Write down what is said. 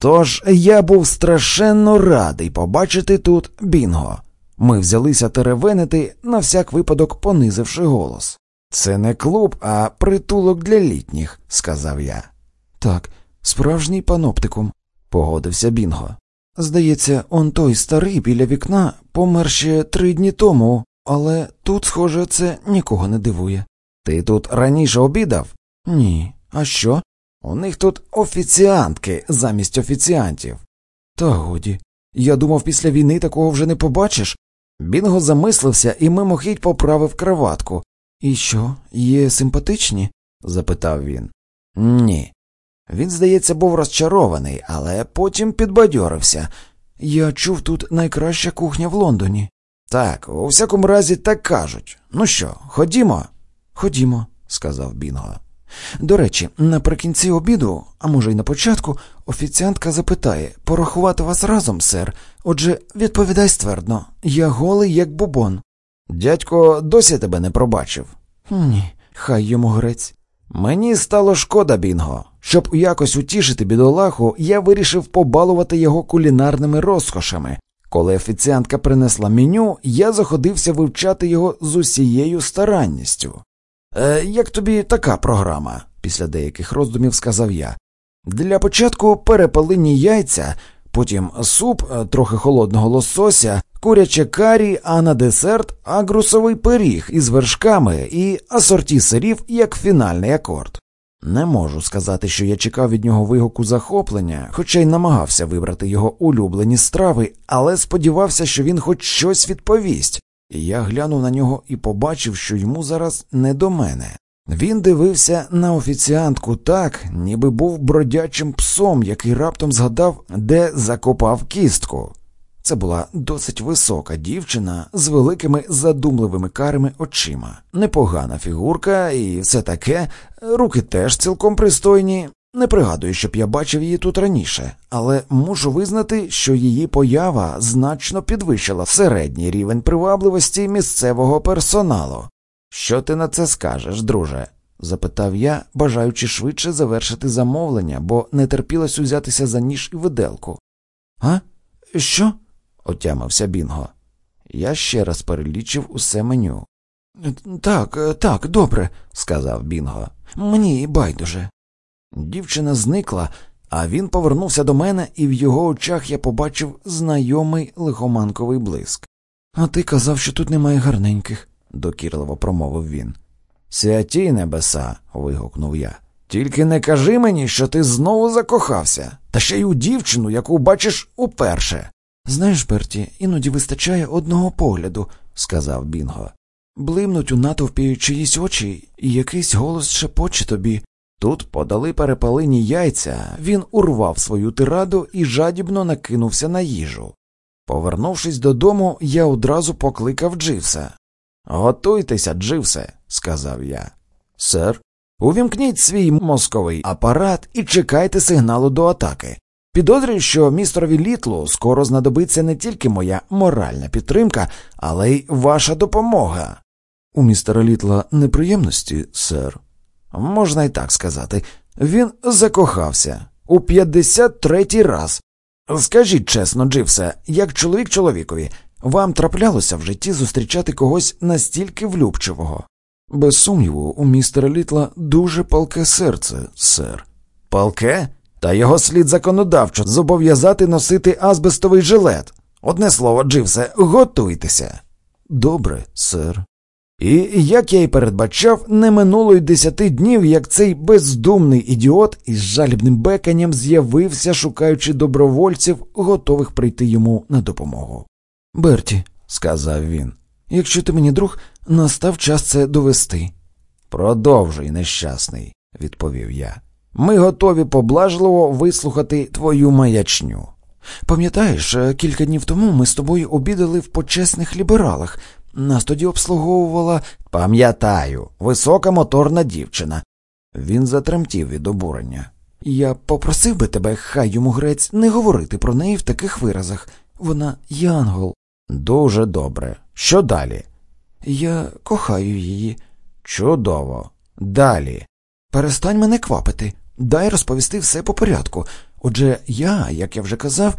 Тож я був страшенно радий побачити тут Бінго. Ми взялися теревенити, на всяк випадок понизивши голос. Це не клуб, а притулок для літніх, сказав я. Так, справжній паноптикум, погодився Бінго. Здається, он той старий біля вікна помер ще три дні тому, але тут, схоже, це нікого не дивує. Ти тут раніше обідав? Ні. А що? У них тут офіціантки замість офіціантів. Та годі. Я думав, після війни такого вже не побачиш. Бінго замислився і мимохідь поправив краватку. І що, є симпатичні? запитав він. Ні. Він, здається, був розчарований, але потім підбадьорився. Я чув тут найкраща кухня в Лондоні. Так, у всякому разі так кажуть. Ну що, ходімо? Ходімо, сказав Бінго. До речі, наприкінці обіду, а може й на початку, офіціантка запитає порахувати вас разом, сер. Отже, відповідай ствердно, я голий, як бубон. Дядько досі тебе не пробачив. Ні, хай йому грець. Мені стало шкода, Бінго. Щоб якось утішити бідолаху, я вирішив побалувати його кулінарними розкошами. Коли офіціантка принесла меню, я заходився вивчати його з усією старанністю. Е, Як тобі така програма? після деяких роздумів сказав я. Для початку перепалині яйця, потім суп, е, трохи холодного лосося, куряче карі, а на десерт агрусовий пиріг із вершками і асорті сирів як фінальний акорд. Не можу сказати, що я чекав від нього вигуку захоплення, хоча й намагався вибрати його улюблені страви, але сподівався, що він хоч щось відповість, я глянув на нього і побачив, що йому зараз не до мене. Він дивився на офіціантку так, ніби був бродячим псом, який раптом згадав, де закопав кістку. Це була досить висока дівчина з великими задумливими карими очима, непогана фігурка і все таке, руки теж цілком пристойні. Не пригадую, щоб я бачив її тут раніше, але мушу визнати, що її поява значно підвищила середній рівень привабливості місцевого персоналу. Що ти на це скажеш, друже? запитав я, бажаючи швидше завершити замовлення, бо не терпілось узятися за ніж і виделку. А? Що? отямився Бінго. Я ще раз перелічив усе меню. Так, так, добре, сказав Бінго. Мені байдуже. Дівчина зникла, а він повернувся до мене, і в його очах я побачив знайомий лихоманковий блиск. А ти казав, що тут немає гарненьких, докірливо промовив він. Святі небеса. вигукнув я. Тільки не кажи мені, що ти знову закохався, та ще й у дівчину, яку бачиш уперше. Знаєш, Берті, іноді вистачає одного погляду, сказав Бінго. Блимнуть у натовпі чиїсь очі, і якийсь голос шепоче тобі. Тут подали перепалині яйця, він урвав свою тираду і жадібно накинувся на їжу. Повернувшись додому, я одразу покликав Дживса. Готуйтеся, Дживсе, сказав я. Сер, увімкніть свій мозковий апарат і чекайте сигналу до атаки. Підозрюю, що містерові літлу скоро знадобиться не тільки моя моральна підтримка, але й ваша допомога. У містера літла неприємності, сер. Можна і так сказати. Він закохався у 53-й раз. Скажіть чесно, Дживсе, як чоловік чоловікові, вам траплялося в житті зустрічати когось настільки влюбчивого? Без сумніву, у містера літла дуже палке серце, сер. Палке? Та його слід законодавчо зобов'язати носити азбестовий жилет. Одне слово, Дживсе, готуйтеся. Добре, сер. І, як я й передбачав, не минуло й десяти днів, як цей бездумний ідіот із жалібним беканням з'явився, шукаючи добровольців, готових прийти йому на допомогу. Берті, сказав він, якщо ти мені друг, настав час це довести. Продовжуй, нещасний, відповів я. Ми готові поблажливо вислухати твою маячню. Пам'ятаєш, кілька днів тому ми з тобою обідали в почесних лібералах. Нас тоді обслуговувала. Пам'ятаю, висока моторна дівчина. Він затремтів від обурення. Я попросив би тебе, хай йому грець, не говорити про неї в таких виразах. Вона янгол. Дуже добре. Що далі? Я кохаю її. Чудово. Далі. Перестань мене квапити. Дай розповісти все по порядку. Отже, я, як я вже казав,